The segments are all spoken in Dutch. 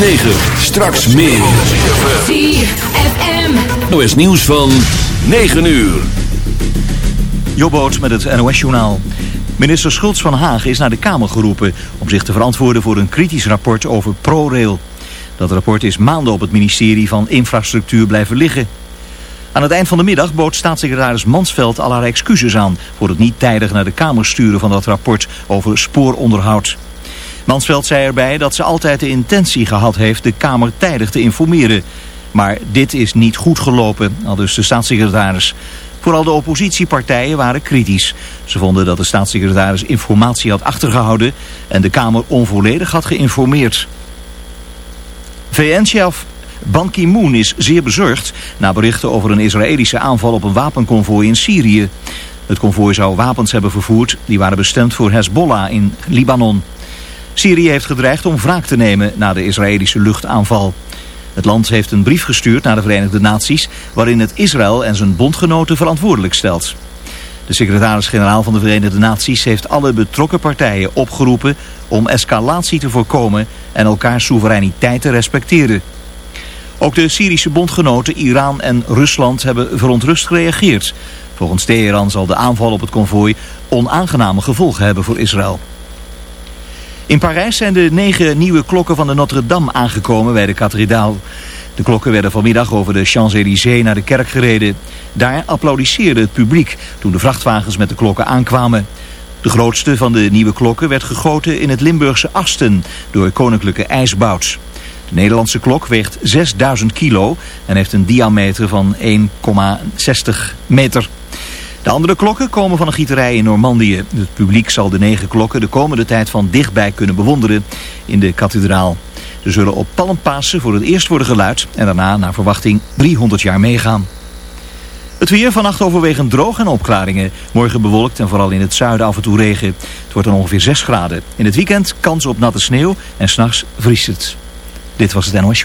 9. Straks meer. ZFM. NOS Nieuws van 9 uur. Jobboot met het NOS-journaal. Minister Schultz van Haag is naar de Kamer geroepen... om zich te verantwoorden voor een kritisch rapport over ProRail. Dat rapport is maanden op het ministerie van Infrastructuur blijven liggen. Aan het eind van de middag bood staatssecretaris Mansveld al haar excuses aan... voor het niet tijdig naar de Kamer sturen van dat rapport over spooronderhoud. Mansveld zei erbij dat ze altijd de intentie gehad heeft de Kamer tijdig te informeren. Maar dit is niet goed gelopen, al dus de staatssecretaris. Vooral de oppositiepartijen waren kritisch. Ze vonden dat de staatssecretaris informatie had achtergehouden en de Kamer onvolledig had geïnformeerd. VN-chef Ban Ki-moon is zeer bezorgd na berichten over een Israëlische aanval op een wapenconvooi in Syrië. Het konvooi zou wapens hebben vervoerd die waren bestemd voor Hezbollah in Libanon. Syrië heeft gedreigd om wraak te nemen na de Israëlische luchtaanval. Het land heeft een brief gestuurd naar de Verenigde Naties... waarin het Israël en zijn bondgenoten verantwoordelijk stelt. De secretaris-generaal van de Verenigde Naties heeft alle betrokken partijen opgeroepen... om escalatie te voorkomen en elkaars soevereiniteit te respecteren. Ook de Syrische bondgenoten Iran en Rusland hebben verontrust gereageerd. Volgens Teheran zal de aanval op het konvooi onaangename gevolgen hebben voor Israël. In Parijs zijn de negen nieuwe klokken van de Notre-Dame aangekomen bij de kathedraal. De klokken werden vanmiddag over de Champs-Élysées naar de kerk gereden. Daar applaudisseerde het publiek toen de vrachtwagens met de klokken aankwamen. De grootste van de nieuwe klokken werd gegoten in het Limburgse Asten door Koninklijke IJsbouts. De Nederlandse klok weegt 6000 kilo en heeft een diameter van 1,60 meter. De andere klokken komen van een gieterij in Normandië. Het publiek zal de negen klokken de komende tijd van dichtbij kunnen bewonderen in de kathedraal. Ze zullen op Palmpasen voor het eerst worden geluid en daarna naar verwachting 300 jaar meegaan. Het weer vannacht overwegend droog en opklaringen. Morgen bewolkt en vooral in het zuiden af en toe regen. Het wordt dan ongeveer 6 graden. In het weekend kans op natte sneeuw en s'nachts vriest het. Dit was het NOS.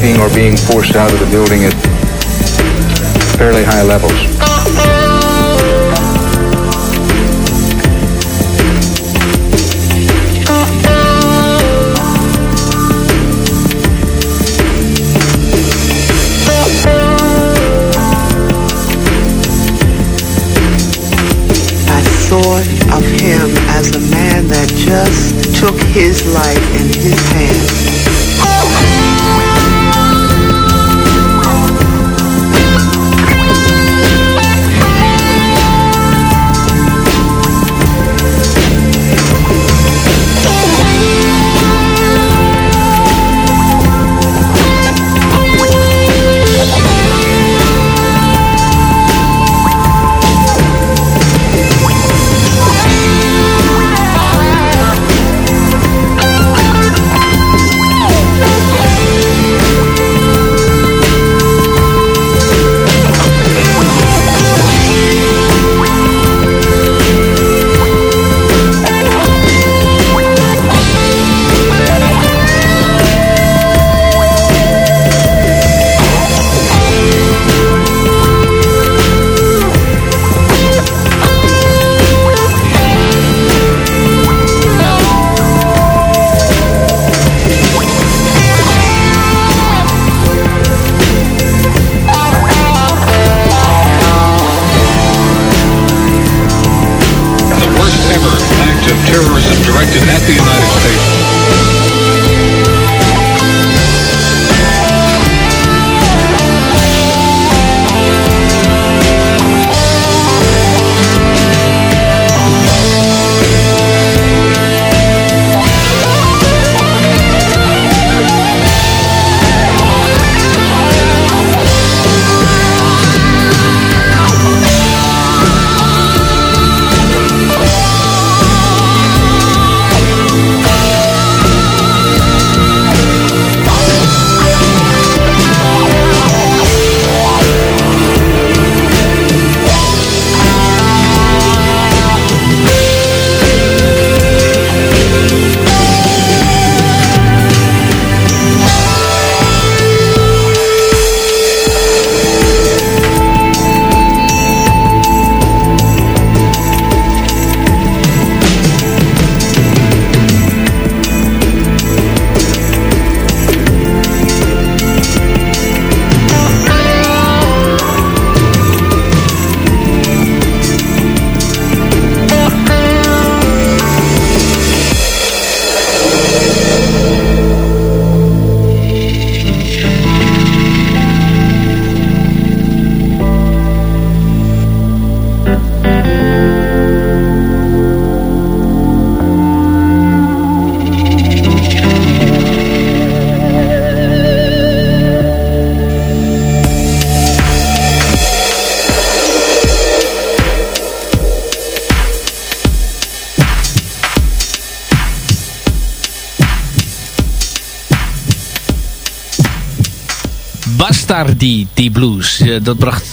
Leaving or being forced out of the building at fairly high levels. I thought of him as a man that just took his life Bastardi, die blues. dat bracht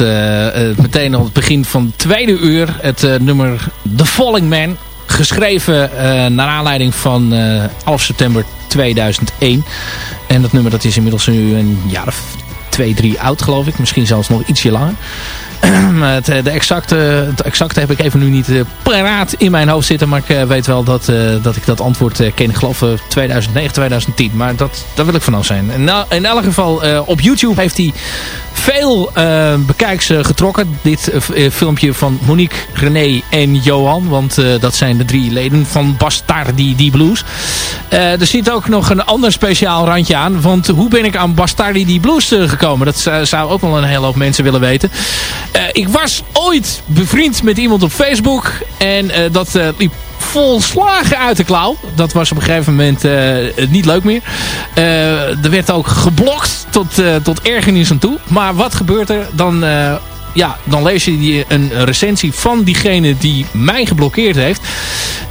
meteen al het begin van het tweede uur het nummer The Falling Man. Geschreven naar aanleiding van 11 september 2001. En dat nummer dat is inmiddels nu een jaar of twee, drie oud geloof ik. Misschien zelfs nog ietsje langer. het, de exacte, het exacte heb ik even nu niet uh, paraat in mijn hoofd zitten. Maar ik uh, weet wel dat, dat ik dat antwoord ken. Ik geloof 2009, 2010. Maar dat, daar wil ik vanaf zijn. In, in elk geval op YouTube heeft hij veel bekijks getrokken. Dit filmpje van Monique, René en Johan. Want dat zijn de drie leden van Bastardi die Blues. er zit ook nog een ander speciaal randje aan. Want hoe ben ik aan Bastardi die Blues gekomen? Dat zou ook wel een hele hoop mensen willen weten. Uh, ik was ooit bevriend met iemand op Facebook. En uh, dat uh, volslagen uit de klauw. Dat was op een gegeven moment niet leuk meer. er werd ook geblokt tot, tot ergernis aan toe. Maar wat gebeurt er? Dan ja, dan lees je een recensie van diegene die mij geblokkeerd heeft.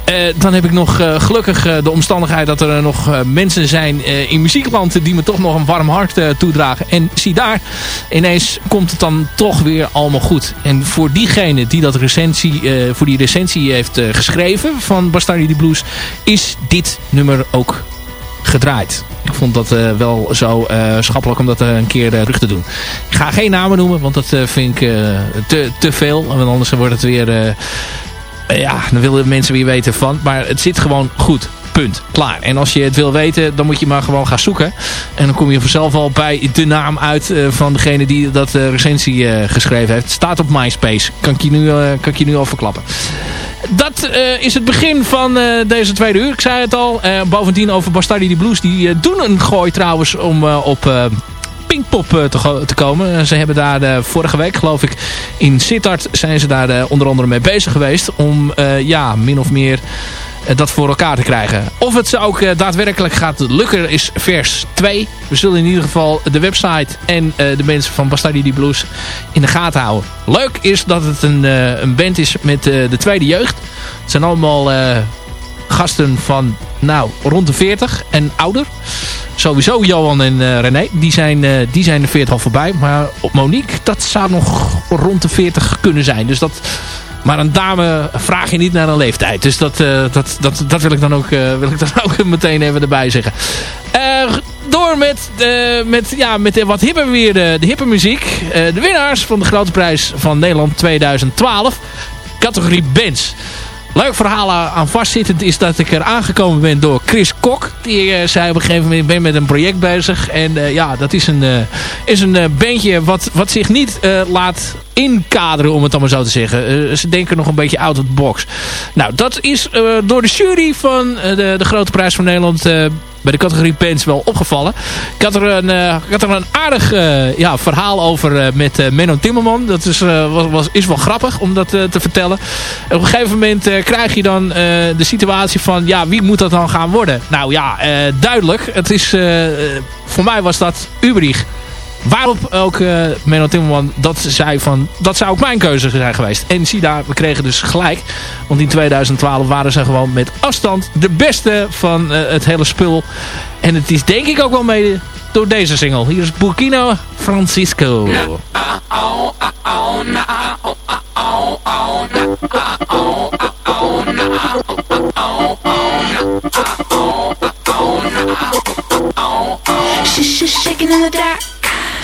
Uh, dan heb ik nog uh, gelukkig uh, de omstandigheid dat er nog mensen zijn in muziekland die me toch nog een warm hart toedragen. En zie daar, ineens komt het dan toch weer allemaal goed. En voor diegene die dat recensie, voor die recensie heeft geschreven van Bastardi the Blues, is dit nummer ook gedraaid. Ik vond dat uh, wel zo uh, schappelijk om dat uh, een keer terug te doen. Ik ga geen namen noemen, want dat vind ik te, te veel. Want anders wordt het weer... ja, dan willen mensen weer weten van. Maar het zit gewoon goed. Punt. Klaar. En als je het wil weten, dan moet je maar gewoon gaan zoeken. En dan kom je vanzelf al bij de naam uit van degene die dat recensie geschreven heeft. Staat op MySpace. Kan ik je nu, kan ik je nu al verklappen dat is het begin van deze tweede uur. Ik zei het al. Bovendien over Bastardi die Blues. Die doen een gooi trouwens om op Pinkpop te, te, komen. Ze hebben daar vorige week geloof ik in Sittard zijn ze daar onder andere mee bezig geweest. Om ja, min of meer eh, dat voor elkaar te krijgen. Of het ze ook eh, daadwerkelijk gaat lukken is vers 2. We zullen in ieder geval de website en eh, de mensen van Bastardi Blues in de gaten houden. Leuk is dat het een, een band is met de tweede jeugd. Het zijn allemaal gasten van nou, rond de 40 en ouder. Sowieso Johan en René, die zijn, uh, die zijn de 40 al voorbij. Maar op Monique, dat zou nog rond de 40 kunnen zijn. Dus dat maar een dame vraag je niet naar een leeftijd. Dus dat, uh, dat, dat, dat wil ik dan ook, uh, wil ik dan ook meteen even erbij zeggen. Uh, door met, met, ja, met wat hipper weer de, de hippe muziek. de winnaars van de grote prijs van Nederland 2012. Categorie bands. Leuk verhaal aan vastzittend is dat ik er aangekomen ben door Chris Kok. Die uh, zei op een gegeven moment, ik ben met een project bezig. En uh, ja, dat is een, uh, is een bandje wat, wat zich niet laat inkaderen, om het allemaal zo te zeggen. ze denken nog een beetje out of the box. Nou, dat is door de jury van de, de Grote Prijs van Nederland bij de categorie pens wel opgevallen. Ik had er een, uh, ik had er een aardig uh, ja, verhaal over uh, met Menno Timmerman. Dat is, was, was, is wel grappig om dat te vertellen. Op een gegeven moment krijg je dan de situatie van... ja, wie moet dat dan gaan worden? Nou ja, duidelijk. Het is, voor mij was dat Ubrich. Waarop ook uh, Menno Timmerman dat zei van... dat zou ook mijn keuze zijn geweest. En zie daar, we kregen dus gelijk. Want in 2012 waren ze gewoon met afstand de beste van uh, het hele spul. En het is denk ik ook wel mee door deze single. Hier is Burkina Francisco.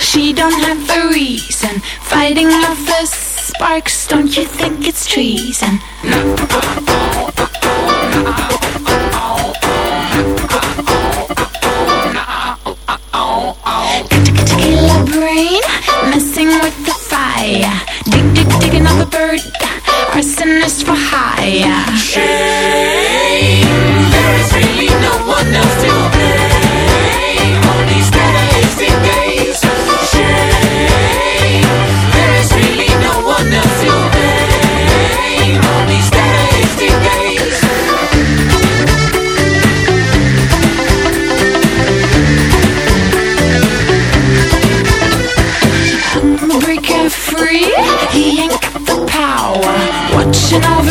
She don't have a reason. Fighting lovers sparks, don't you think it's treason? Killer brain, messing with the fire. Dig, dig, digging up a bird. Arsonist for hire.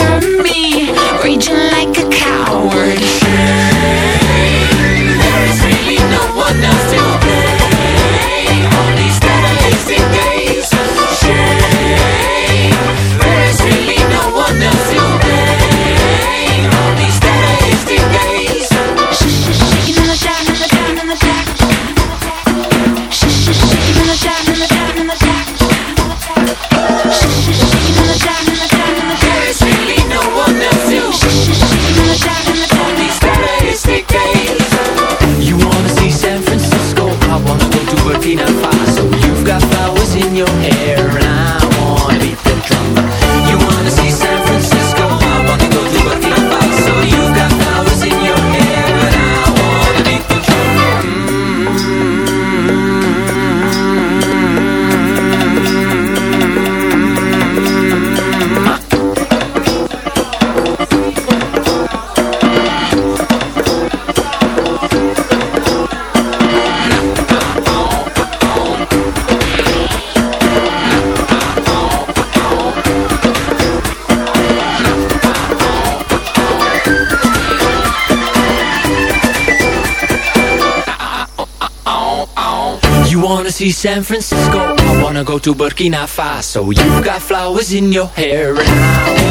Over me, raging like a coward. You San Francisco? I wanna go to Burkina Faso. You've got flowers in your hair and I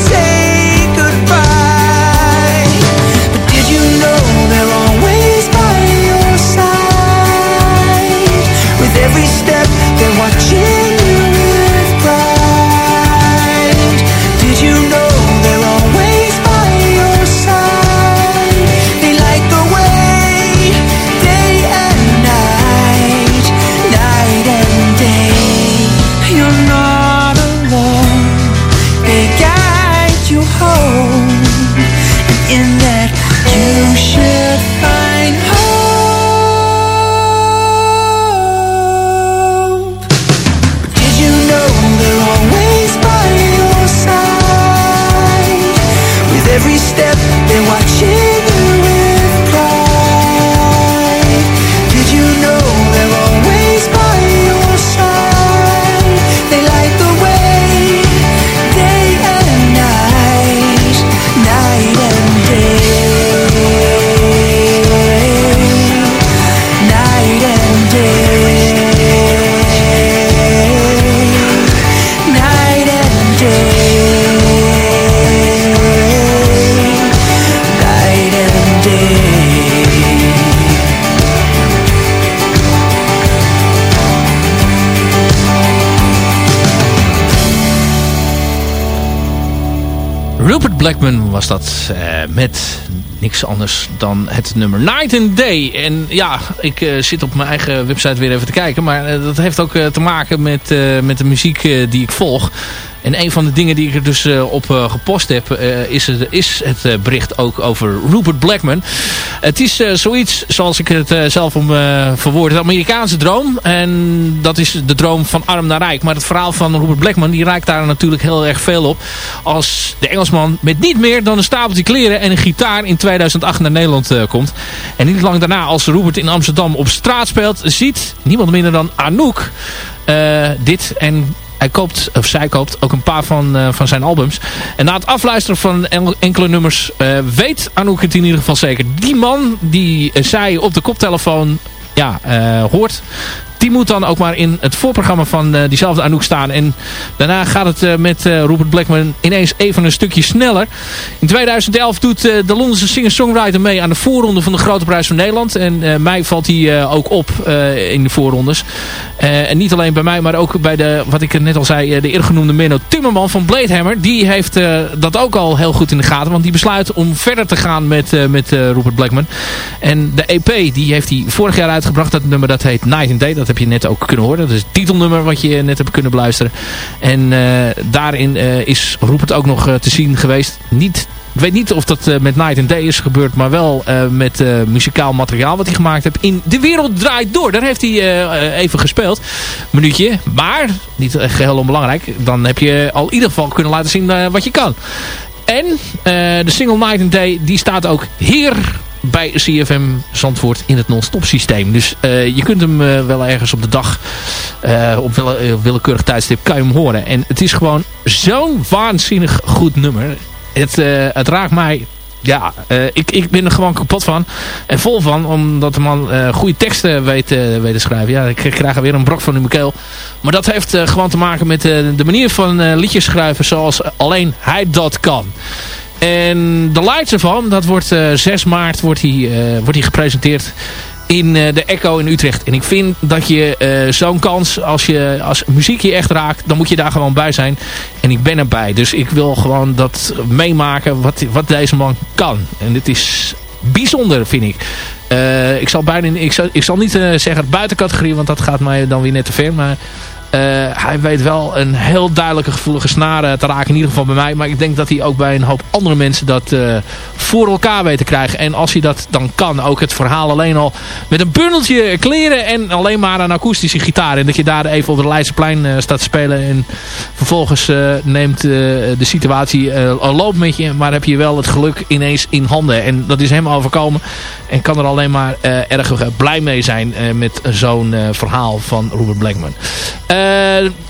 Was dat eh, met niks anders dan het nummer Night and Day. En ja, ik eh, zit op mijn eigen website weer even te kijken. Maar eh, dat heeft ook te maken met, met de muziek die ik volg. En een van de dingen die ik er dus eh, op eh, gepost heb... eh, is, het, is het bericht ook over Rupert Blackman. Het is zoiets, zoals ik het zelf om verwoord... het Amerikaanse droom. En dat is de droom van arm naar rijk. Maar het verhaal van Rupert Blackman... die raakt daar natuurlijk heel erg veel op. Als de Engelsman met niet meer dan een stapeltje kleren... en een gitaar in 2008 naar Nederland komt. En niet lang daarna, als Rupert in Amsterdam op straat speelt... ziet niemand minder dan Anouk dit en hij koopt, of zij koopt, ook een paar van, eh, van zijn albums. En na het afluisteren van en- enkele nummers eh, weet Anouk het in ieder geval zeker. Die man die eh, zij op de koptelefoon ja, hoort die moet dan ook maar in het voorprogramma van diezelfde Anouk staan. En daarna gaat het met Rupert Blackman ineens even een stukje sneller. In 2011 doet de Londense singer-songwriter mee aan de voorronde van de Grote Prijs van Nederland. En mij valt hij ook op in de voorrondes. en niet alleen bij mij, maar ook bij de, wat ik net al zei, de eerder genoemde Menno Timmerman van Bladehammer. Die heeft dat ook al heel goed in de gaten. Want die besluit om verder te gaan met, met Rupert Blackman. En de EP die heeft hij vorig jaar uitgebracht. Dat nummer dat heet Night and Day. Dat heb je net ook kunnen horen. Dat is het titelnummer wat je net hebt kunnen beluisteren. En daarin is Rupert ook nog te zien geweest. Niet ik weet niet of dat met Night and Day is gebeurd, maar wel met muzikaal materiaal wat hij gemaakt heeft. In De Wereld Draait Door, daar heeft hij even gespeeld. Minuutje, maar niet geheel onbelangrijk. Dan heb je al in ieder geval kunnen laten zien wat je kan. En de single Night and Day, die staat ook hier bij CFM Zandvoort in het non-stop systeem. Dus je kunt hem wel ergens op de dag, op willekeurig tijdstip, kan je hem horen. En het is gewoon zo'n waanzinnig goed nummer het, het raakt mij... Ja, ik, ik ben er gewoon kapot van. En vol van, omdat de man goede teksten weet, weet te schrijven. Ja, ik krijg er weer een brok van in mijn keel. Maar dat heeft gewoon te maken met de manier van liedjes schrijven zoals alleen hij dat kan. En de lights ervan, dat wordt 6 maart wordt hij, wordt hij gepresenteerd in uh, de Echo in Utrecht. En ik vind dat je uh, zo'n kans, als, je, als muziek je echt raakt, dan moet je daar gewoon bij zijn. En ik ben erbij. Dus ik wil gewoon dat meemaken wat, wat deze man kan. En dit is bijzonder, vind ik. Uh, ik zal, bijna, ik zal, ik zal niet zeggen buitencategorie, want dat gaat mij dan weer net te ver. Maar uh, hij weet wel een heel duidelijke gevoelige snaren te raken. In ieder geval bij mij. Maar ik denk dat hij ook bij een hoop andere mensen dat uh, voor elkaar weet te krijgen. En als hij dat dan kan. Ook het verhaal alleen al met een bundeltje kleren. En alleen maar een akoestische gitaar. En dat je daar even op het Leidseplein staat te spelen. En vervolgens neemt de situatie een loop met je. Maar heb je wel het geluk ineens in handen. En dat is hem overkomen. En kan er alleen maar erg blij mee zijn met zo'n verhaal van Robert Blackman.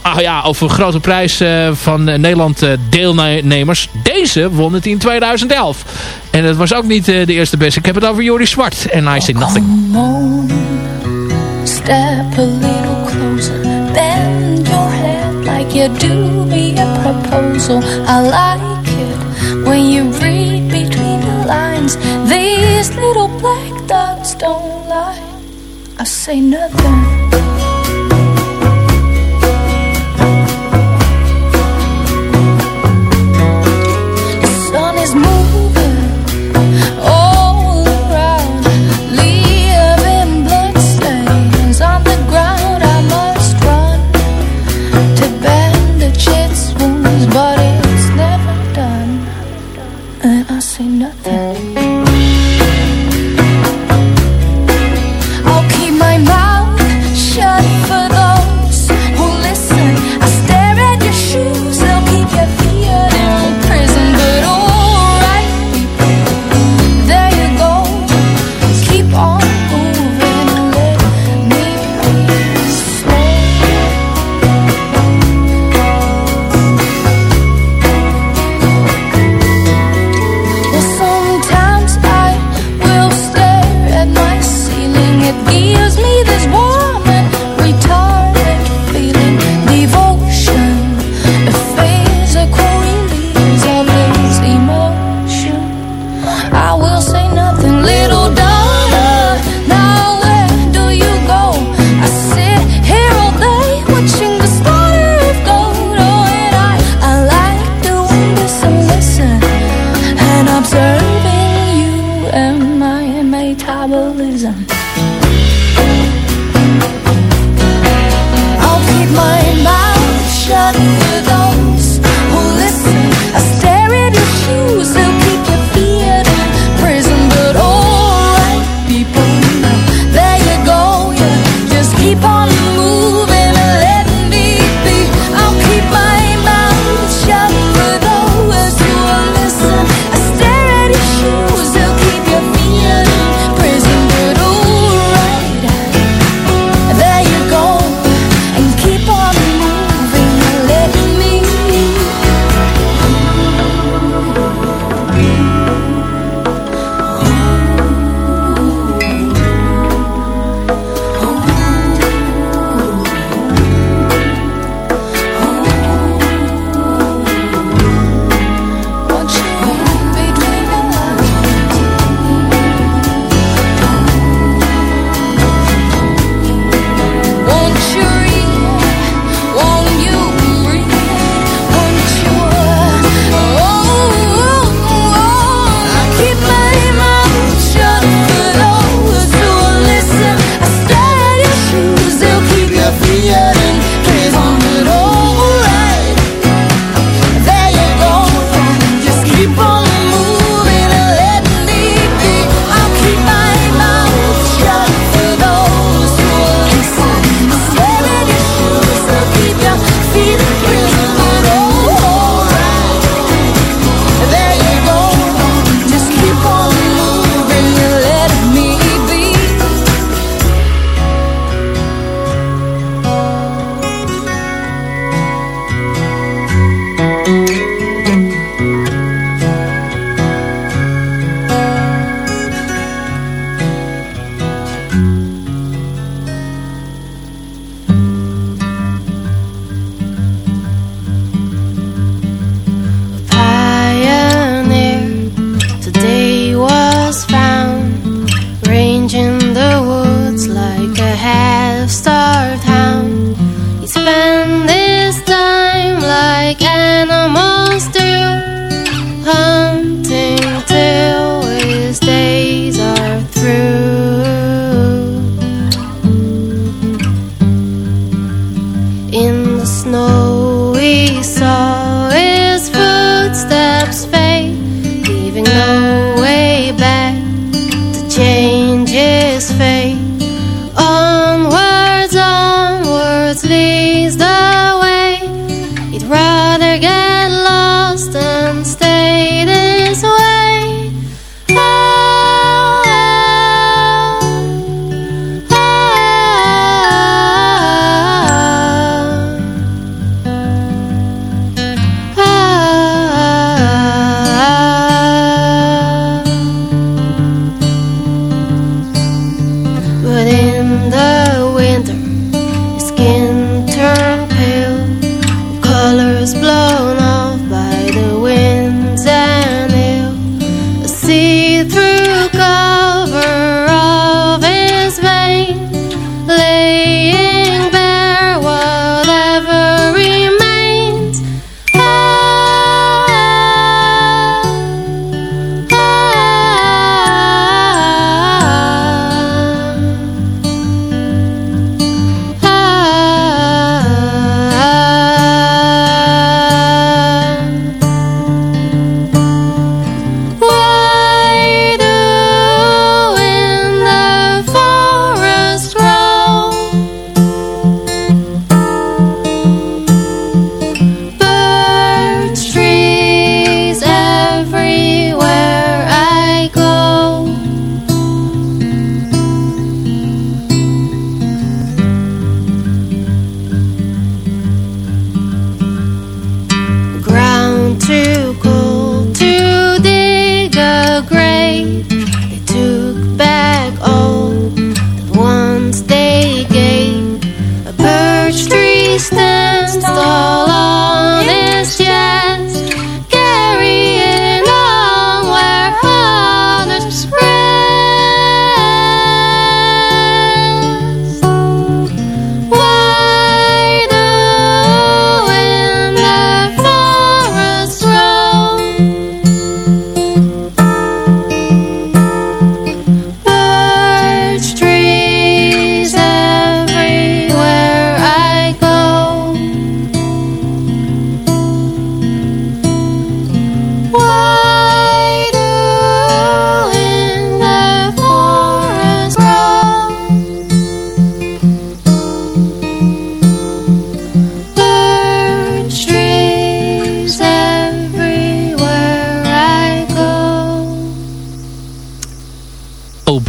Ah ja, over grote prijs uh, van uh, Nederland deelnemers. Deze won het in 2011. En het was ook niet de eerste beste. Ik heb het over Joris Zwart en I Say Nothing. On, step a little closer. Bend your head like you do me a proposal. I like it when you read between the lines. These little black dots don't lie. I say nothing. There's more.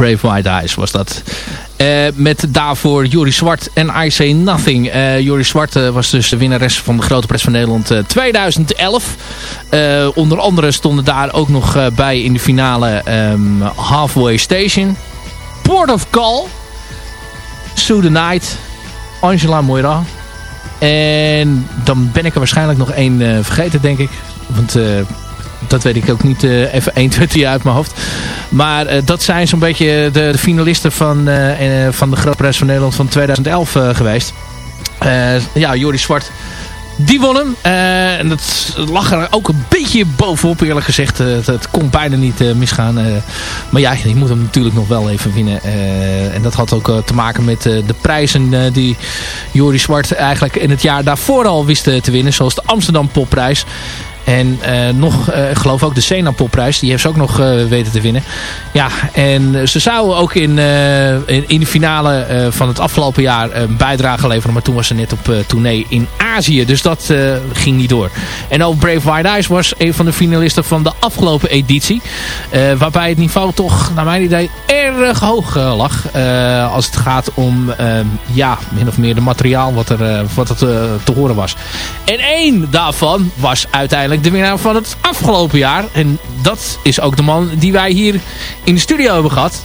Brave White Eyes was dat. met daarvoor Joris Zwart en I Say Nothing. Joris Zwart was dus de winnares van de Grote Prijs van Nederland 2011. onder andere stonden daar ook nog bij in de finale um, Halfway Station. Port of Call. Sue the Night. Angela Moira. En dan ben ik er waarschijnlijk nog één vergeten, denk ik. Want dat weet ik ook niet uh, even 1, 2, 3 uit mijn hoofd. Maar uh, dat zijn zo'n beetje de, finalisten van, uh, van de Grote Prijs van Nederland van 2011 geweest. ja, Joris Zwart. Die won hem. en dat lag er ook een beetje bovenop eerlijk gezegd. het kon bijna niet misgaan. maar ja, je moet hem natuurlijk nog wel even winnen. en dat had ook te maken met de prijzen die Joris Zwart eigenlijk in het jaar daarvoor al wist te winnen. Zoals de Amsterdam Popprijs. En uh, nog, uh, ik geloof ook de Sena Popprijs. Die heeft ze ook nog uh, weten te winnen. Ja, en ze zou ook in, in, in, de finale van het afgelopen jaar een bijdrage leveren. Maar toen was ze net op tournee in Azië. Dus dat ging niet door. En ook Brave White Eyes was een van de finalisten van de afgelopen editie. waarbij het niveau toch, naar mijn idee, erg hoog lag. als het gaat om, ja, min of meer de materiaal wat er, wat te horen was. En één daarvan was uiteindelijk de winnaar van het afgelopen jaar. En dat is ook de man die wij hier in de studio hebben gehad.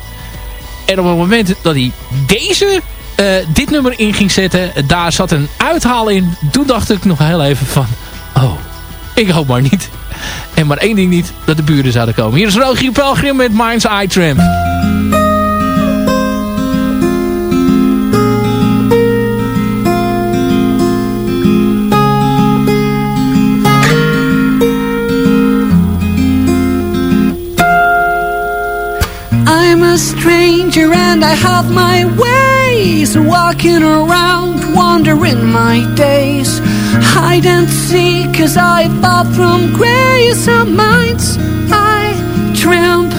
En op het moment dat hij deze, uh, dit nummer in ging zetten, daar zat een uithaal in. Toen dacht ik nog heel even van, oh, ik hoop maar niet. En maar één ding niet, dat de buren zouden komen. Hier is Rogier Pelgrim met Mind's Eye Tramp. Stranger and I have my ways Walking around, wandering my days. Hide and seek cause I fall from grace of minds I tramp.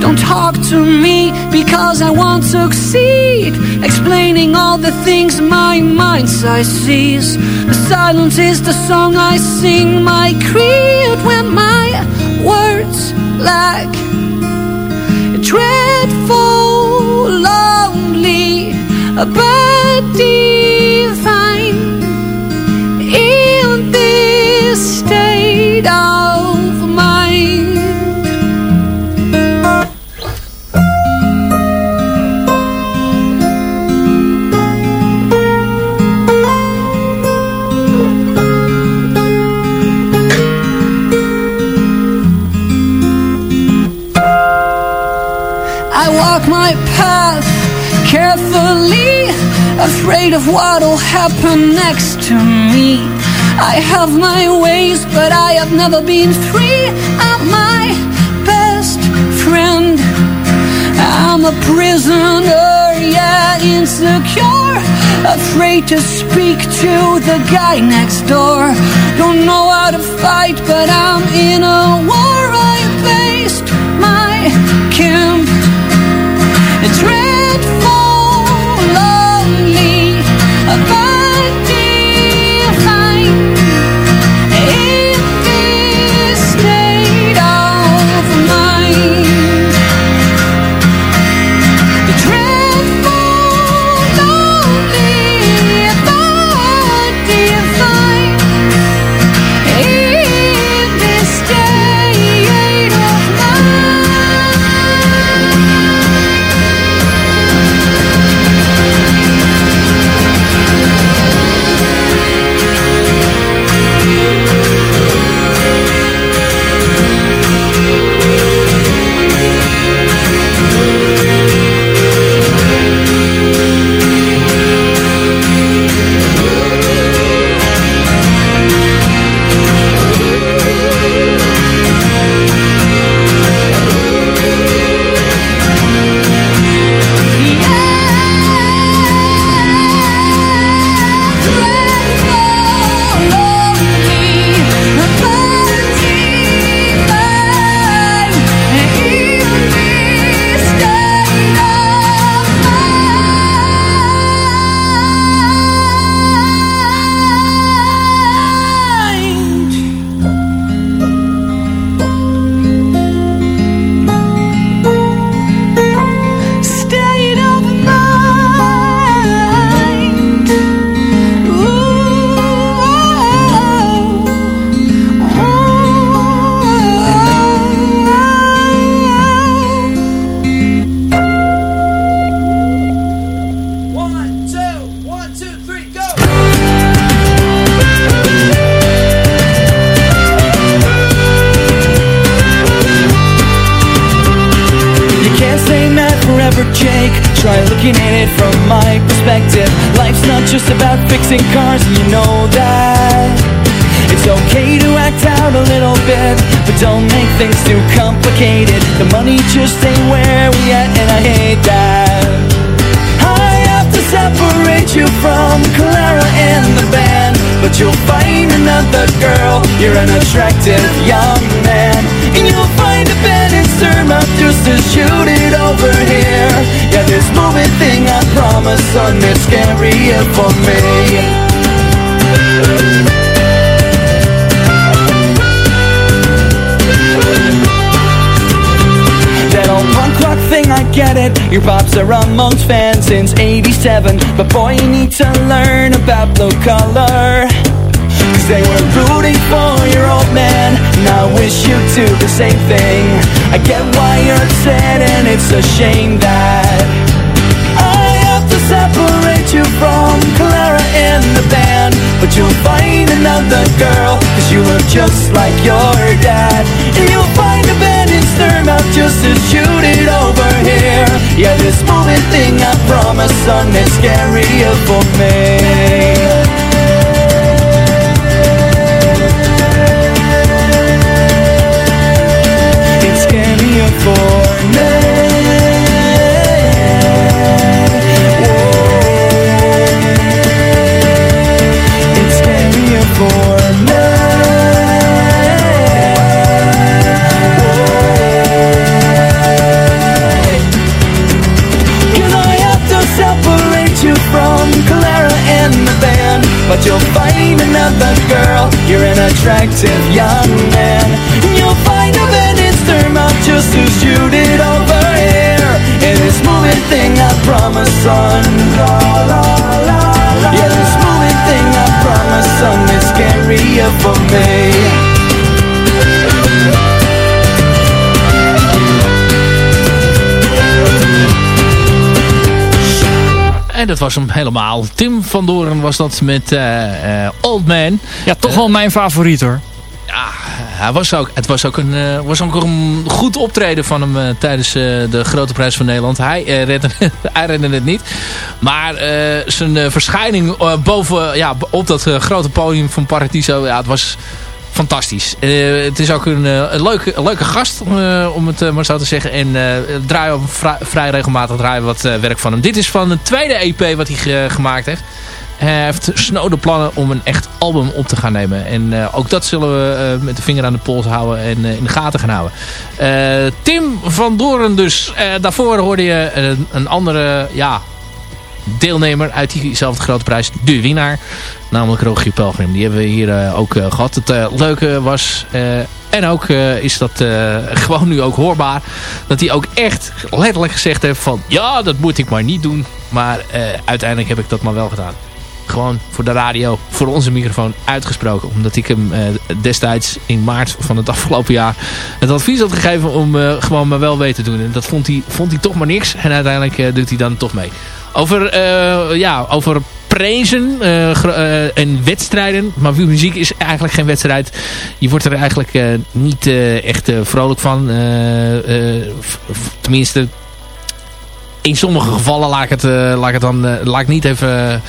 Don't talk to me because I won't succeed. Explaining all the things my mind sees. The silence is the song I sing My creed when my words lack dreadful, lonely, but divine. In this state of afraid of what'll happen next to me. I have my ways, but I have never been free. I'm my best friend. I'm a prisoner, yeah, insecure. Afraid to speak to the guy next door. Don't know how to fight, but I'm in a war. I based my camp. It's love. Whatever, Jake. Try looking at it from my perspective. Life's not just about fixing cars, and you know that. It's okay to act out a little bit, but don't make things too complicated. The money just ain't where we at, and I hate that. I have to separate you from Clara and the band, but you'll find another girl. You're an attractive young man, and you'll find a bed in to shoot it over here. Yeah, this moving thing I promise, son, it's scarier for me. Thing, I get it Your pops are amongst fans since 87 But boy, you need to learn about blue collar Cause they were rooting for your old man. And I wish you'd do the same thing. I get why you're upset and it's a shame that I have to separate you from Clara and the band. But you'll find another girl Cause you look just like your dad. And you'll find a band in Sturmouth just to shoot it over here. Yeah, this moving thing I promise, son, is scarier for me attractive young man. You'll find a Sturmouth just to shoot it over here And this moving thing I promise son la, la, la, la, Yeah, this moving thing I promise son is scarier for me En dat was hem helemaal. Tim van Doren was dat met eh, eh, Old Man. Ja, toch wel mijn favoriet hoor. Hij was ook, het was ook, een, eh, was ook een goed optreden van hem eh, tijdens eh, de Grote Prijs van Nederland. Hij, redde, hij redde het niet. Maar zijn verschijning boven, ja, op dat grote podium van Paradiso, ja, het was fantastisch. Het is ook een, een, leuke, een leuke gast, om het maar zo te zeggen. En draaien vrij, regelmatig draaien wat werk van hem. Dit is van de tweede EP wat hij ge- gemaakt heeft. Heeft snode plannen om een echt album op te gaan nemen. En eh, ook dat zullen we eh, met de vinger aan de pols houden en eh, in de gaten gaan houden. Tim van Doren dus. Daarvoor hoorde je eh, een andere ja, deelnemer uit diezelfde grote prijs. De winnaar. Namelijk Rogier Pelgrim. Die hebben we hier ook eh, gehad. Het leuke was... en ook is dat gewoon nu ook hoorbaar. Dat hij ook echt letterlijk gezegd heeft van... Ja, dat moet ik maar niet doen. Maar uiteindelijk heb ik dat maar wel gedaan gewoon voor de radio, voor onze microfoon uitgesproken. Omdat ik hem eh, destijds in maart van het afgelopen jaar het advies had gegeven om eh, gewoon maar wel weten te doen. En dat vond hij, vond hij toch maar niks. En uiteindelijk eh, doet hij dan toch mee. Over, ja, over prezen eh, en wedstrijden. Maar muziek is eigenlijk geen wedstrijd. Je wordt er eigenlijk niet echt vrolijk van. Tenminste, in sommige gevallen laat ik het, laat ik het dan laat ik niet even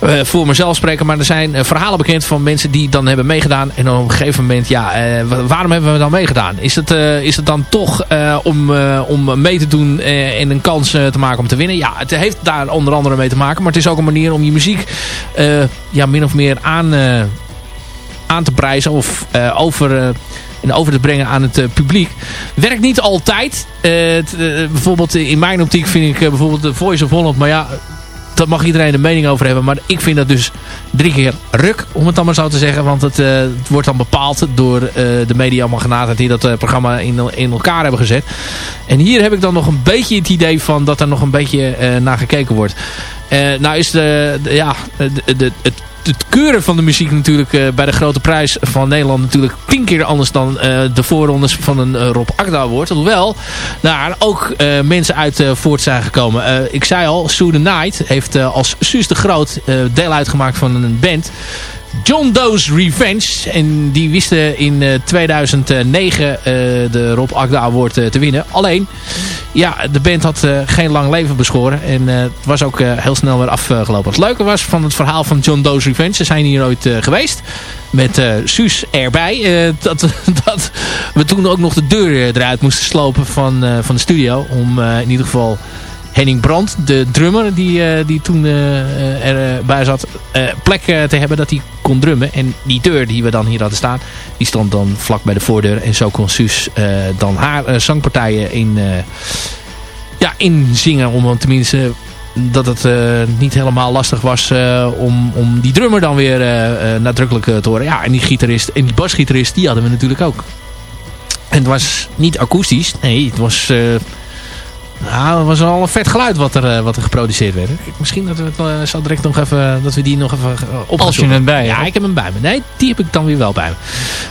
eh, voor mezelf spreken. Maar er zijn eh, verhalen bekend van mensen die dan hebben meegedaan. En op een gegeven moment, ja, eh, wa- waarom hebben we dan meegedaan? Is het, is het dan toch om, om mee te doen en een kans te maken om te winnen? Ja, het heeft daar onder andere mee te maken. Maar het is ook een manier om je muziek ja, min of meer aan, aan te prijzen. Of over... en over te brengen aan het eh, publiek. Werkt niet altijd. Bijvoorbeeld in mijn optiek vind ik bijvoorbeeld de Voice of Holland. Maar ja, dat mag iedereen een mening over hebben. Maar ik vind dat dus drie keer ruk, om het dan maar zo te zeggen. Want het, eh, het wordt dan bepaald door eh, de mediamagnaten die dat eh, programma in, in elkaar hebben gezet. En hier heb ik dan nog een beetje het idee van dat er nog een beetje naar gekeken wordt. Nou is de, ja, de, het het keuren van de muziek natuurlijk eh, bij de grote prijs van Nederland natuurlijk tien keer anders dan eh, de voorrondes van een eh, Rob Agda wordt. Hoewel daar ook mensen uit voort zijn gekomen. Ik zei al, Sue the Night heeft als Suus de Groot deel uitgemaakt van een band. John Doe's Revenge. En die wisten in eh, 2009 eh, de Rob Agda Award eh, te winnen. Alleen, ja, de band had geen lang leven beschoren. En het was ook heel snel weer afgelopen. Het leuke was van het verhaal van John Doe's Revenge. Ze zijn hier ooit geweest. Met Suus erbij. dat, dat we toen ook nog de deur eruit moesten slopen van, van de studio. Om in ieder geval Henning Brandt, de drummer die, uh, die toen uh, erbij zat, plek te hebben dat hij kon drummen. En die deur die we dan hier hadden staan, die stond dan vlak bij de voordeur. En zo kon Suus dan haar zangpartijen in, ja, inzingen. Om tenminste dat het niet helemaal lastig was om, om die drummer dan weer nadrukkelijk te horen. Ja, en die gitarist en die basgitarist, die hadden we natuurlijk ook. En het was niet akoestisch. Nee, het was nou, dat was al een vet geluid wat er, eh, wat er geproduceerd werd. Misschien dat we het uh, zo direct nog even, dat we die nog even op Als je hem bij Ja, ik heb hem bij me. Nee, die heb ik dan weer wel bij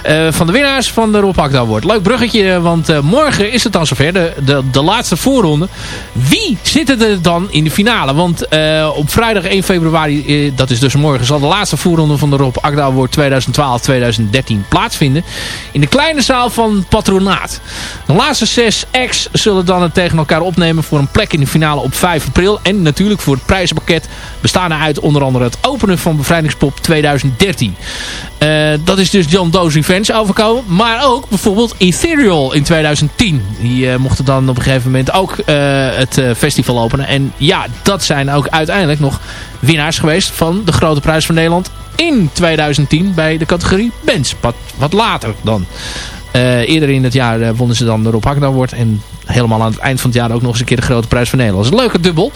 me. van de winnaars van de Rob Akda Award. Leuk bruggetje, want morgen is het dan zover. De, de, de laatste voorronde. Wie zitten er dan in de finale? Want op vrijdag 1 februari, dat is dus morgen, zal de laatste voorronde van de Rob Akda Award 2012-2013 plaatsvinden. In de kleine zaal van Patronaat. De laatste zes acts zullen dan het tegen elkaar opnemen nemen voor een plek in de finale op 5 april. En natuurlijk voor het prijzenpakket bestaande uit onder andere het openen van Bevrijdingspop 2013. Uh, eh, dat is dus John Doe's Revenge overkomen. Maar ook bijvoorbeeld Ethereal in 2010. Die uh, mochten dan op een gegeven moment ook uh, het festival openen. En ja, dat zijn ook uiteindelijk nog winnaars geweest van de Grote Prijs van Nederland in 2010 bij de categorie bands. Wat, later dan. Eerder in het jaar wonnen ze dan de Rob wordt. En helemaal aan het eind van het jaar ook nog eens een keer de grote prijs van Nederland. Een leuke dubbel.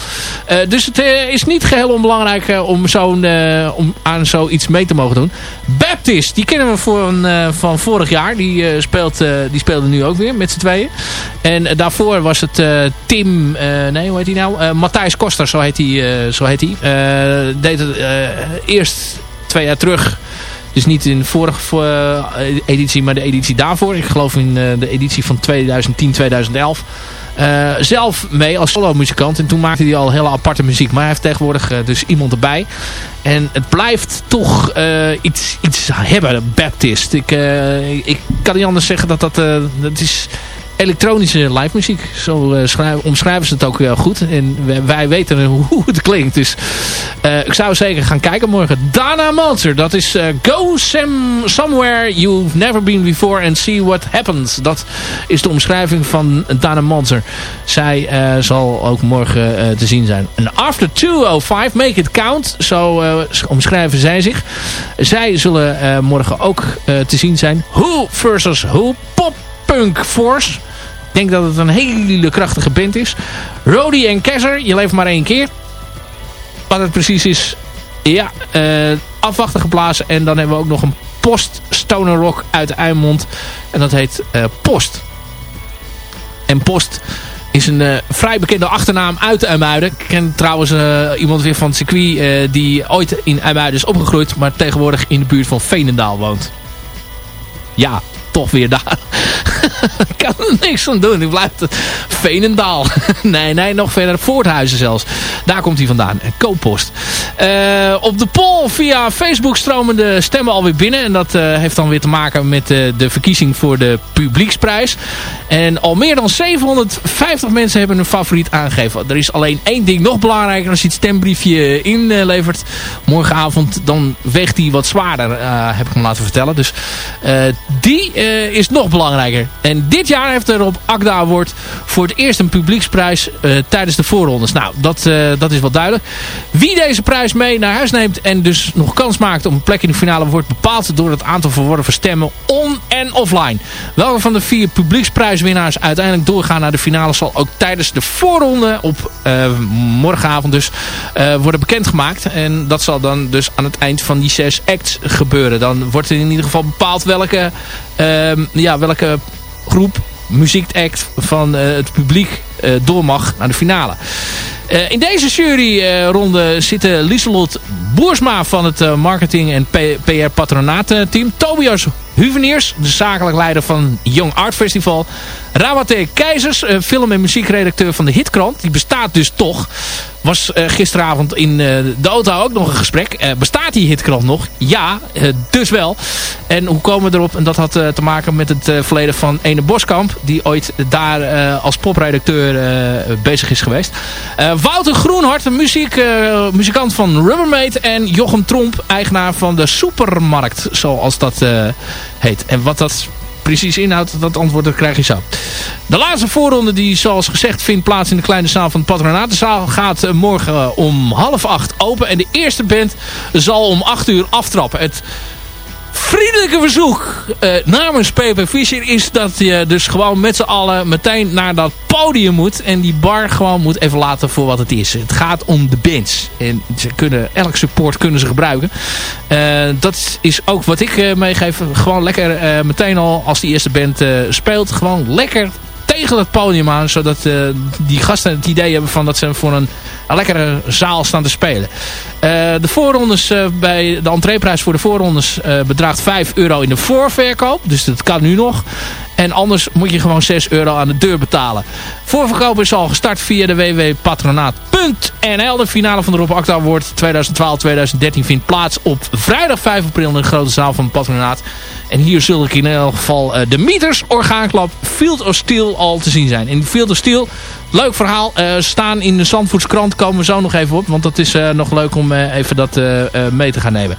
Uh, dus het is niet geheel onbelangrijk om, zo'n om aan zoiets mee te mogen doen. Baptist, die kennen we van, van vorig jaar. Die, speelt, die speelde nu ook weer met z'n tweeën. En daarvoor was het Tim, nee hoe heet hij nou? Matthijs Koster, zo heet hij. zo heet hij. deed het eerst twee jaar terug dus niet in de vorige uh, editie, maar de editie daarvoor. Ik geloof in uh, de editie van 2010, 2011. Uh, zelf mee als solo-muzikant. En toen maakte hij al hele aparte muziek. Maar hij heeft tegenwoordig dus iemand erbij. En het blijft toch iets, iets hebben, Baptist. Ik, ik kan niet anders zeggen dat dat... dat is elektronische live muziek. Zo uh, omschrijven ze het ook uh, goed. En wij weten hoe het klinkt. Dus uh, ik zou zeker gaan kijken morgen. Dana Monster. Dat is Go some, Somewhere You've Never Been Before and See What Happens. Dat is de omschrijving van Dana Monster. Zij zal ook morgen te zien zijn. En After 205, Make It Count. Zo omschrijven zij zich. Zij zullen morgen ook te zien zijn. Who versus Who. Pop Punk Force. Denk dat het een hele krachtige band is. Rody en Kessler, je leeft maar één keer. Wat het precies is, ja, uh, afwachten geblazen. En dan hebben we ook nog een post stoner rock uit Eimond. En dat heet uh, Post. En Post is een uh, vrij bekende achternaam uit IJmuiden. Ik ken trouwens iemand weer van het circuit die ooit in IJmuiden is opgegroeid. Maar tegenwoordig in de buurt van Veenendaal woont. Ja, toch weer daar. Ik kan er niks aan doen. Ik blijf Veenendaal. nee, nee, nog verder. Voorthuizen zelfs. Daar komt hij vandaan. Kooppost. Uh, op de poll via Facebook stromen de stemmen alweer binnen. En dat uh, heeft dan weer te maken met uh, de verkiezing voor de publieksprijs. En al meer dan 750 mensen hebben hun favoriet aangegeven. Er is alleen één ding nog belangrijker. Als je het stembriefje inlevert morgenavond, dan weegt die wat zwaarder, heb ik hem laten vertellen. Dus die is nog belangrijker. En dit jaar heeft er op Agda Award voor het eerst een publieksprijs uh, tijdens de voorrondes. Nou, dat, uh, dat is wel duidelijk. Wie deze prijs mee naar huis neemt en dus nog kans maakt op een plek in de finale wordt bepaald door het aantal verworven stemmen on- en offline. Welke van de vier publieksprijswinnaars uiteindelijk doorgaan naar de finale zal ook tijdens de voorronde op uh, morgenavond dus worden bekendgemaakt. En dat zal dan dus aan het eind van die zes acts gebeuren. Dan wordt er in ieder geval bepaald welke, ja, welke groep, muziekact van uh, het publiek uh, door mag naar de finale. Uh, in deze juryronde zitten Lieselot Boersma van het marketing en PR patronaat team. Tobias Huveniers, de zakelijk leider van Young Art Festival. Rawate Keizers, film- en muziekredacteur van de Hitkrant. Die bestaat dus toch. Was gisteravond in de auto ook nog een gesprek. bestaat die Hitkrant nog? Ja, dus wel. En hoe komen we erop? En dat had te maken met het verleden van Ene Boskamp. Die ooit daar als popredacteur bezig is geweest. Wouter Groenhart, muziek, muzikant van Rubbermaid. En Jochem Tromp, eigenaar van de Supermarkt. Zoals dat heet. En wat dat precies inhoudt, dat antwoord dat krijg je zo. De laatste voorronde die zoals gezegd vindt plaats in de kleine zaal van de patronatenzaal gaat morgen om half acht open. En de eerste band zal om acht uur aftrappen. Het vriendelijke verzoek uh, namens PP Fischer is dat je dus gewoon met z'n allen meteen naar dat podium moet. En die bar gewoon moet even laten voor wat het is. Het gaat om de bands. En ze kunnen, elk support kunnen ze gebruiken. Uh, dat is ook wat ik uh, meegeef. Gewoon lekker meteen al als die eerste band speelt. Gewoon lekker tegen het podium aan. Zodat die gasten het idee hebben van dat ze voor een, een lekkere zaal staan te spelen. Uh, de voorrondes uh, bij de entreeprijs voor de voorrondes bedraagt 5 euro in de voorverkoop. Dus dat kan nu nog. En anders moet je gewoon 6 euro aan de deur betalen. Voorverkoop is al gestart via de www.patronaat.nl. De finale van de Rob Acta Award 2012-2013 vindt plaats op vrijdag 5 april in de grote zaal van Patronaat. En hier zul ik in elk geval de Mieters orgaanklap Field of Steel al te zien zijn. In Field of Steel Leuk verhaal. Staan in de Zandvoortskrant komen we zo nog even op. Want dat is uh, nog leuk om uh, even dat mee te gaan nemen.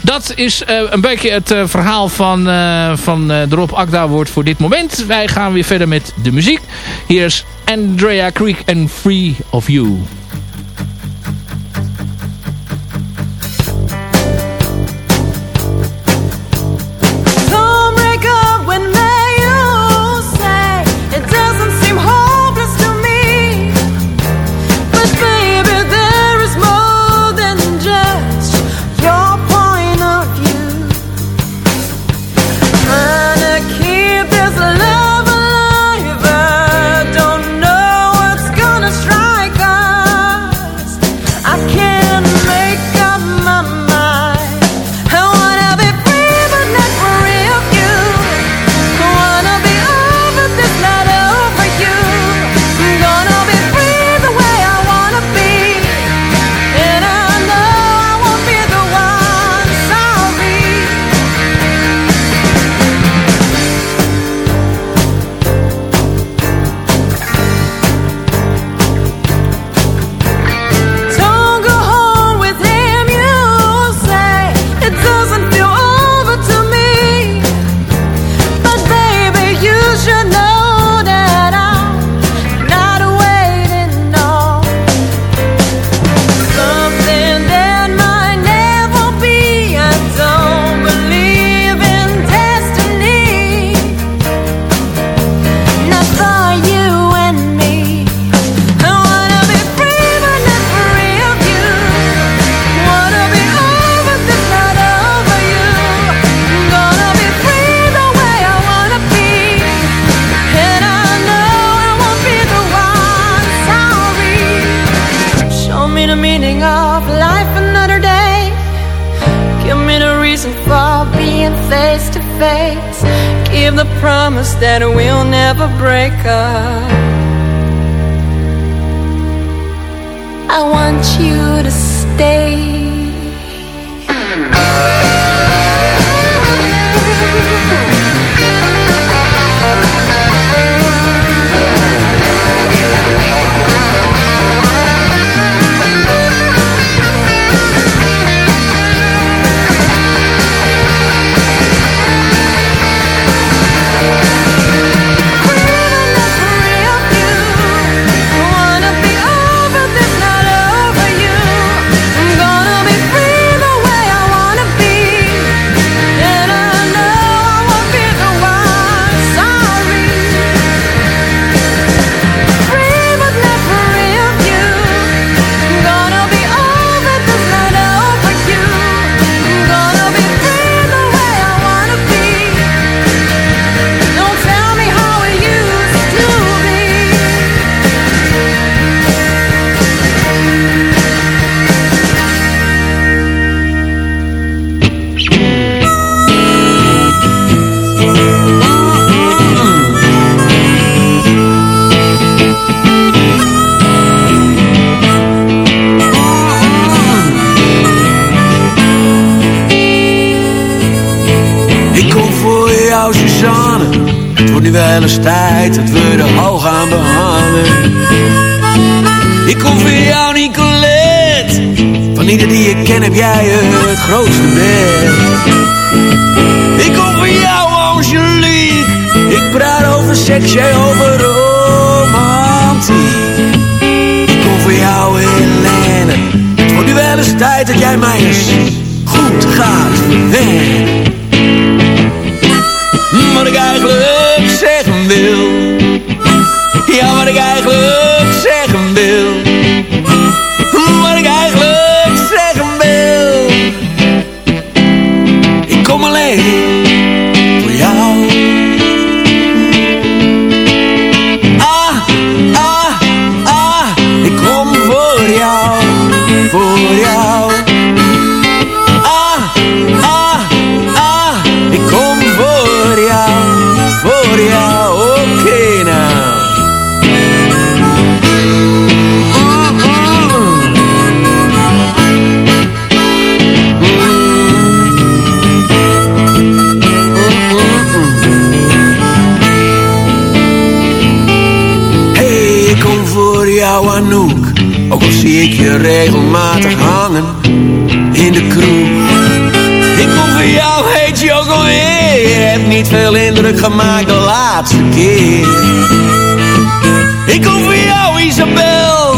Dat is een beetje het verhaal van, van de Rob Akda woord voor dit moment. Wij gaan weer verder met de muziek. Hier is Andrea Creek and Free of You. Over this, not over you wel eens tijd dat we de hal gaan behangen. Ik kom voor jou, Nicolette. Van ieder die ik ken heb jij het grootste bed. Ik kom voor jou, Angelique. Ik praat over seks, jij over romantiek. Ik kom voor jou, Helene. Het wordt nu wel eens tijd dat jij mij eens goed gaat verwennen. Wat niet veel indruk gemaakt de laatste keer. Ik kom voor jou Isabel.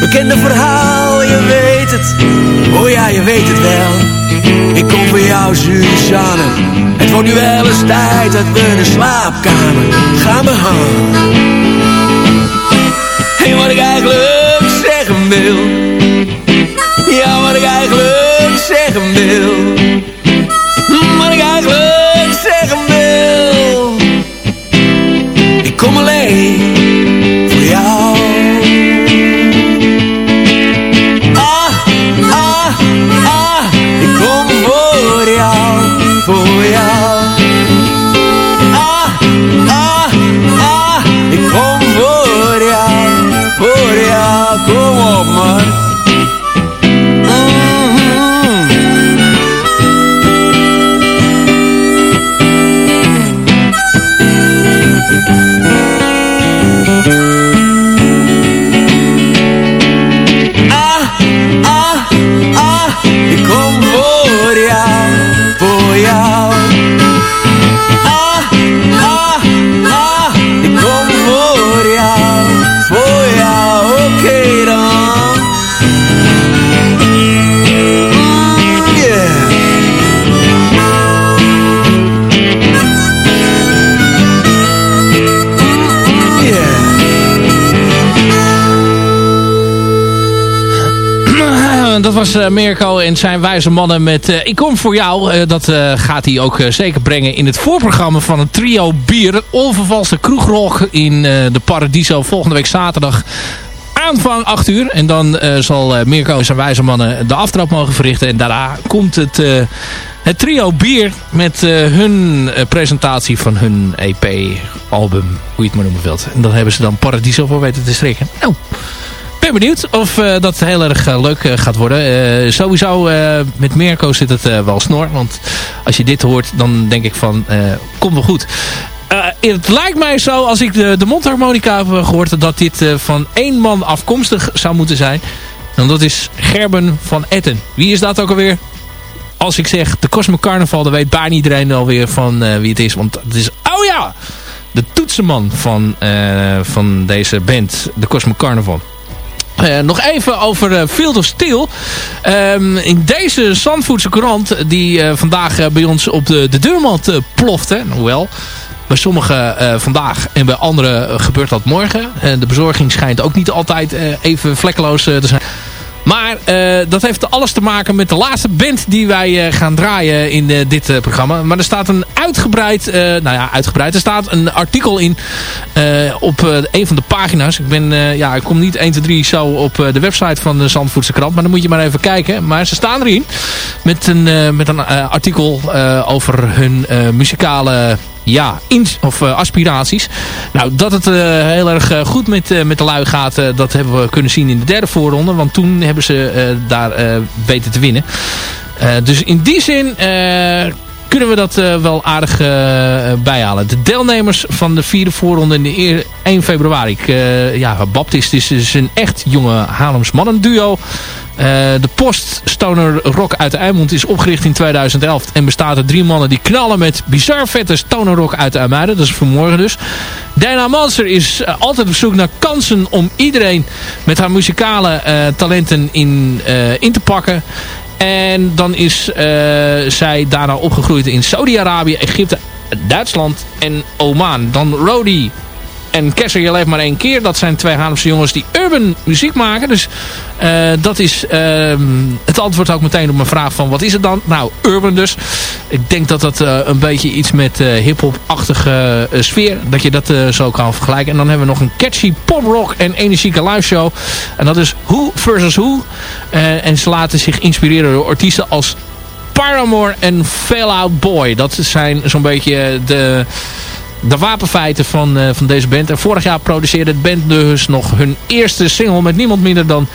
Bekende verhaal, je weet het. Oh ja, je weet het wel. Ik kom voor jou Suzanne Het wordt nu wel eens tijd dat we de slaapkamer gaan behangen. Hey, wat ik eigenlijk zeggen wil. Ja, wat ik eigenlijk zeggen wil was eh, Mirko en zijn wijze mannen met eh, Ik kom voor jou. Eh, dat gaat hij ook zeker brengen in het voorprogramma van het trio bier. Onvervalste kroegrok in de Paradiso volgende week zaterdag. Aanvang 8 uur. En dan zal Mirko en zijn wijze mannen de aftrap mogen verrichten. En daarna komt het, het trio bier met hun presentatie van hun EP-album. Hoe je het maar noemen wilt. En dan hebben ze dan Paradiso voor weten te strikken. Nou, benieuwd of eh, dat heel erg eh, leuk eh, gaat worden. Sowieso met Mirko zit het wel snor. Want als je dit hoort, dan denk ik van, komt wel goed. Het lijkt mij zo, als ik de, de mondharmonica heb gehoord... dat dit van één man afkomstig zou moeten zijn. En dat is Gerben van Etten. Wie is dat ook alweer? Als ik zeg de Cosmic Carnival, dan weet bijna iedereen alweer van wie het is. Want het is, oh ja, de toetsenman van, van deze band, de Cosmic Carnival. Eh, nog even over uh, Field of Steel. Ehm, in deze Zandvoortse krant die eh, vandaag bij ons op de, de deurmat plofte. Hoewel, bij sommigen vandaag en bij anderen gebeurt dat morgen. En de bezorging schijnt ook niet altijd even vlekkeloos te zijn. Maar eh, dat heeft alles te maken met de laatste band die wij eh, gaan draaien in eh, dit programma. Maar er staat een uitgebreid, nou ja, uitgebreid. Er staat een artikel in op een van de pagina's. Ik ben, ja, ik kom niet 1, 2, 3 zo op de website van de Zandvoortse krant. Maar dan moet je maar even kijken. Maar ze staan erin met een, met een artikel over hun muzikale ja, of eh, aspiraties. Nou, dat het eh, heel erg eh, goed met, met de lui gaat, dat hebben we kunnen zien in de derde voorronde. Want toen hebben ze daar weten te winnen. Dus in die zin kunnen we dat wel aardig bijhalen. De deelnemers van de vierde voorronde in de 1 februari. Ik, ja, Baptist is, een echt jonge Haarlems duo. Uh, de poststoner rock uit de Eimond is opgericht in 2011 en bestaat uit drie mannen die knallen met bizar vette stoner rock uit de IJmuiden. Dat is vanmorgen dus. Dana Manser is altijd op zoek naar kansen om iedereen met haar muzikale talenten in, in te pakken. En dan is zij daarna opgegroeid in Saudi-Arabië, Egypte, Duitsland en Oman. Dan Rody en Kesser, je leeft maar één keer. Dat zijn twee Haarlemse jongens die urban muziek maken. Dus uh, dat is uh, het antwoord ook meteen op mijn vraag van wat is het dan? Nou, urban dus. Ik denk dat dat uh, een beetje iets met hip-hop-achtige sfeer. Dat je dat zo kan vergelijken. En dan hebben we nog een catchy pop-rock en energieke live show. En dat is Who versus Who. en ze laten zich inspireren door artiesten als Paramore en Fallout Boy. Dat zijn zo'n beetje de de wapenfeiten van, uh, van deze band. En vorig jaar produceerde de band dus nog hun eerste single met niemand minder dan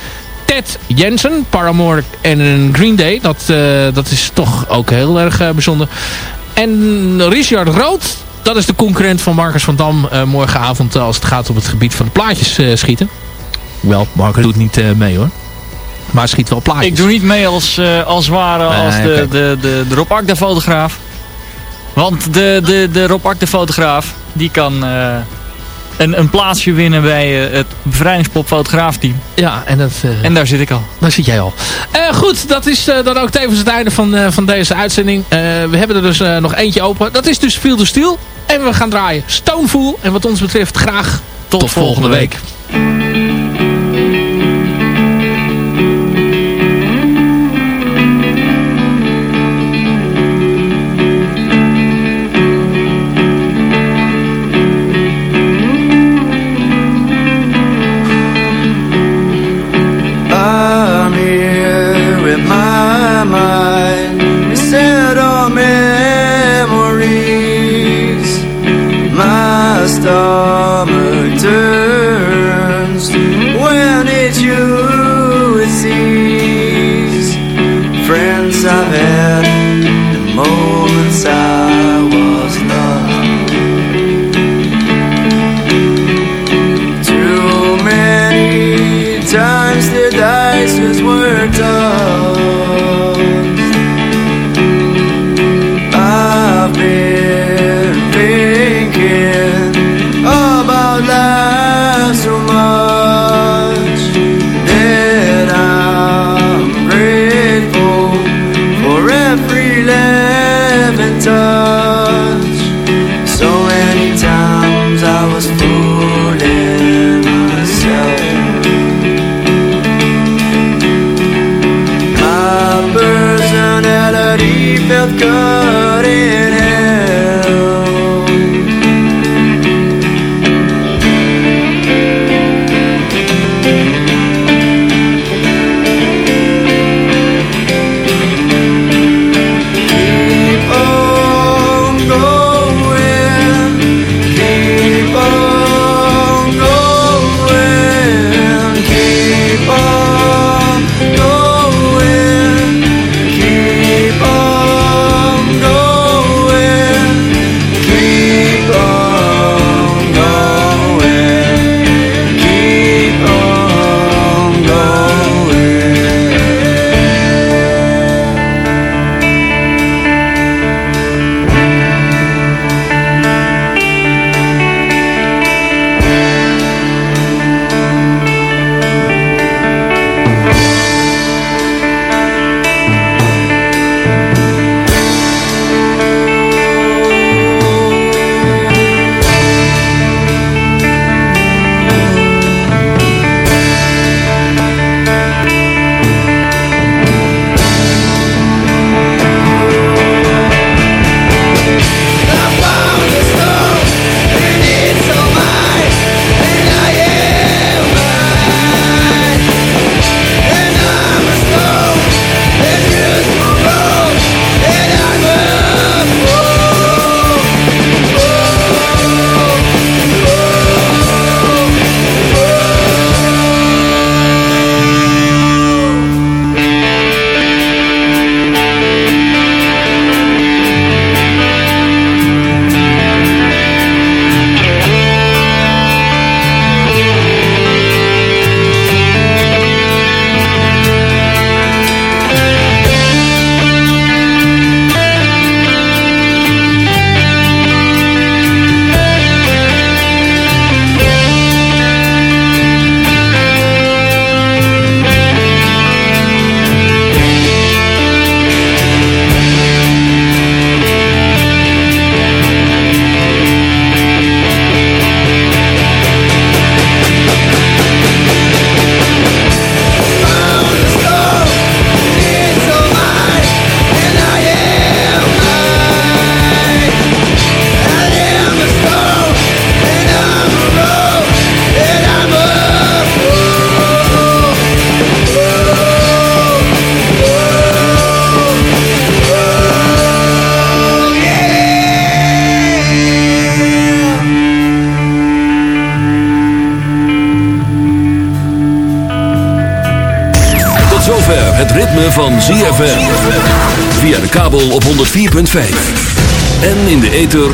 Ted Jensen, Paramore en Green Day. Dat, uh, dat is toch ook heel erg uh, bijzonder. En Richard Rood, dat is de concurrent van Marcus van Dam morgenavond als het gaat op het gebied van de plaatjes schieten. Wel, Marcus doet niet mee hoor. Maar schiet wel plaatjes. Ik doe niet mee als, als ware als de, de, de, de, de Rob Akda fotograaf. Want de, de, de Rob fotograaf, die kan uh, een, een plaatsje winnen bij uh, het bevrijdingspop fotograafteam. Ja, en, dat, uh, en daar zit ik al. Daar zit jij al. goed, dat is dan ook tevens het einde van, van deze uitzending. we hebben er dus nog eentje open. Dat is dus Feel the Steel. En we gaan draaien Stoneful. En wat ons betreft graag tot, volgende week. En in de ether